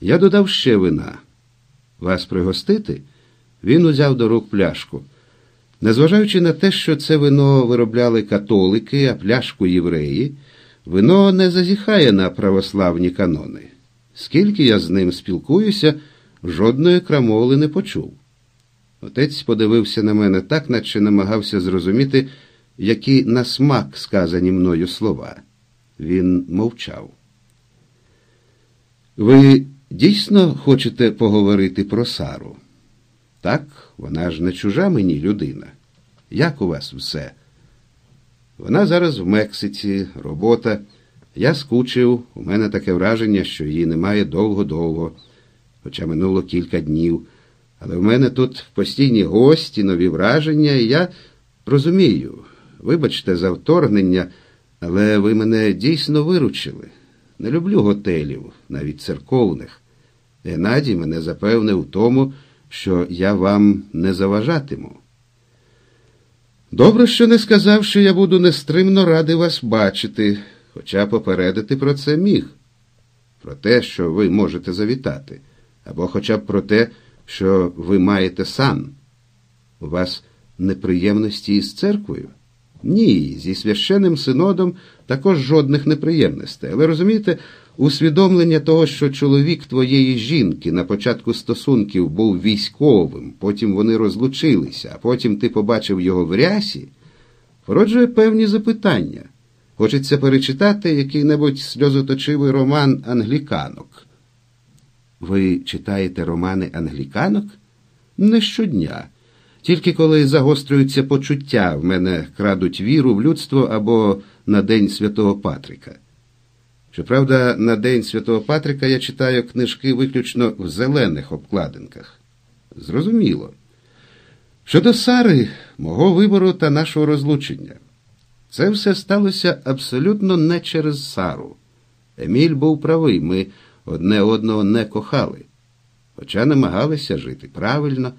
Я додав ще вина. Вас пригостити? Він узяв до рук пляшку. Незважаючи на те, що це вино виробляли католики, а пляшку євреї, вино не зазіхає на православні канони. Скільки я з ним спілкуюся, жодної крамоли не почув. Отець подивився на мене так, наче намагався зрозуміти, які на смак сказані мною слова. Він мовчав. Ви дійсно хочете поговорити про Сару? Так, вона ж не чужа мені людина. Як у вас все? Вона зараз в Мексиці, робота. Я скучив, у мене таке враження, що її немає довго-довго, хоча минуло кілька днів. Але в мене тут постійні гості, нові враження, і я розумію. Вибачте за вторгнення, але ви мене дійсно виручили. Не люблю готелів, навіть церковних. Геннадій мене запевнив у тому, що я вам не заважатиму. Добре, що не сказав, що я буду нестримно радий вас бачити, хоча попередити про це міг, про те, що ви можете завітати, або хоча б про те, що ви маєте сан. У вас неприємності із церквою? Ні, зі священним синодом також жодних неприємностей. Але розумієте, усвідомлення того, що чоловік твоєї жінки на початку стосунків був військовим, потім вони розлучилися, а потім ти побачив його в рясі, породжує певні запитання. Хочеться перечитати який-небудь сльозоточивий роман англіканок. Ви читаєте романи англіканок? Не щодня. Тільки коли загострюються почуття, в мене крадуть віру в людство або на День Святого Патрика. Щоправда, на День Святого Патрика я читаю книжки виключно в зелених обкладинках. Зрозуміло. Щодо Сари, мого вибору та нашого розлучення, це все сталося абсолютно не через Сару. Еміль був правий, ми одне одного не кохали, хоча намагалися жити правильно.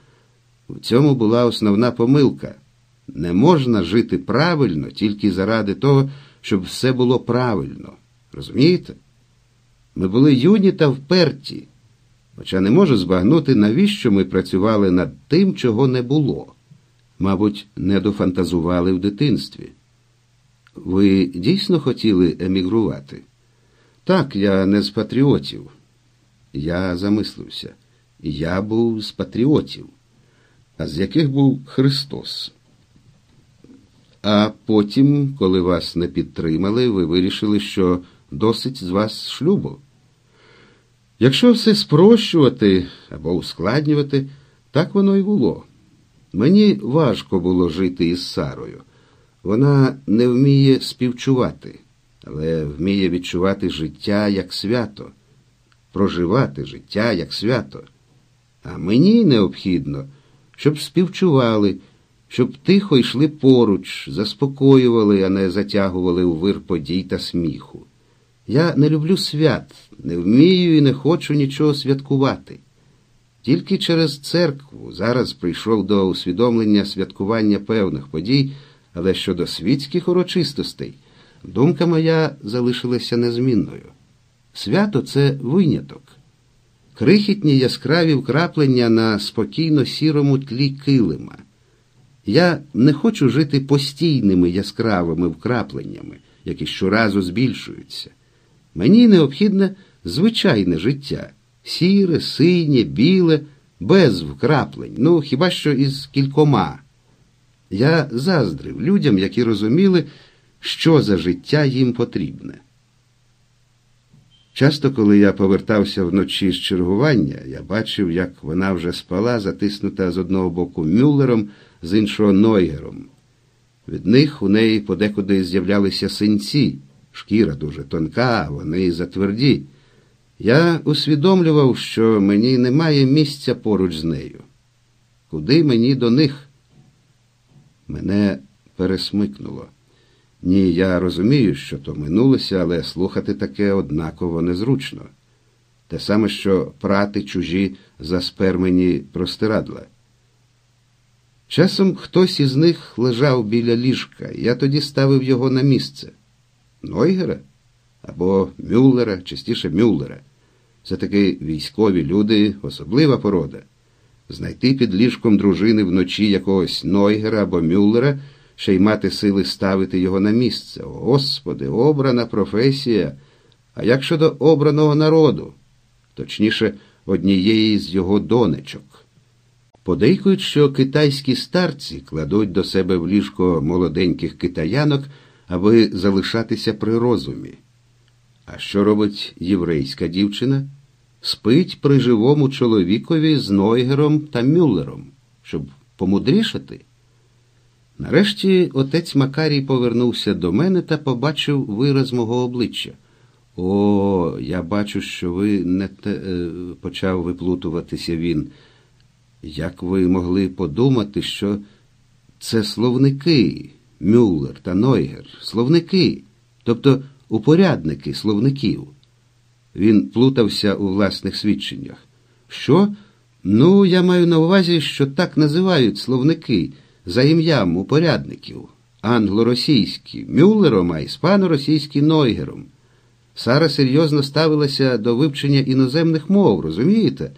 В цьому була основна помилка. Не можна жити правильно тільки заради того, щоб все було правильно. Розумієте? Ми були юні та вперті, хоча не можу збагнути, навіщо ми працювали над тим, чого не було. Мабуть, не дофантазували в дитинстві. Ви дійсно хотіли емігрувати? Так, я не з патріотів. Я замислився. Я був з патріотів, з яких був Христос. А потім, коли вас не підтримали, ви вирішили, що досить з вас шлюбу. Якщо все спрощувати або ускладнювати, так воно і було. Мені важко було жити із Сарою. Вона не вміє співчувати, але вміє відчувати життя як свято, проживати життя як свято. А мені необхідно, щоб співчували, щоб тихо йшли поруч, заспокоювали, а не затягували у вир подій та сміху. Я не люблю свят, не вмію і не хочу нічого святкувати. Тільки через церкву зараз прийшов до усвідомлення святкування певних подій, але щодо світських урочистостей, думка моя залишилася незмінною. Свято це виняток. Крихітні яскраві вкраплення на спокійно сірому тлі килима. Я не хочу жити постійними яскравими вкрапленнями, які щоразу збільшуються. Мені необхідне звичайне життя сіре, синє, біле, без вкраплень, ну хіба що із кількома. Я заздрив людям, які розуміли, що за життя їм потрібне. Часто, коли я повертався вночі з чергування, я бачив, як вона вже спала, затиснута з одного боку мюллером, з іншого нойгером. Від них у неї подекуди з'являлися синці, шкіра дуже тонка, вони затверді. Я усвідомлював, що мені немає місця поруч з нею. Куди мені до них? Мене пересмикнуло. Ні, я розумію, що то минулося, але слухати таке однаково незручно. Те саме, що прати чужі заспермені простирадла. Часом хтось із них лежав біля ліжка, я тоді ставив його на місце. Нойгера або Мюллера, частіше Мюллера. Це таки військові люди, особлива порода. Знайти під ліжком дружини вночі якогось Нойгера або Мюллера, ще й мати сили ставити його на місце. О, Господи, обрана професія. А як щодо обраного народу, точніше, однієї з його донечок. Подейкують, що китайські старці кладуть до себе в ліжко молоденьких китаянок, аби залишатися при розумі. А що робить єврейська дівчина? Спить при живому чоловікові з Нойгером та Мюллером, щоб помудрішати. Нарешті отець Макарій повернувся до мене та побачив вираз мого обличчя. О, я бачу, що ви не те, е, почав виплутуватися він. Як ви могли подумати, що це словники, Мюллер та Нойгер, словники, тобто упорядники словників. Він плутався у власних свідченнях. Що? Ну, я маю на увазі, що так називають словники за ім'ям упорядників, англо-російські, Мюллером, а іспано-російські Нойгером. Сара серйозно ставилася до вивчення іноземних мов, розумієте?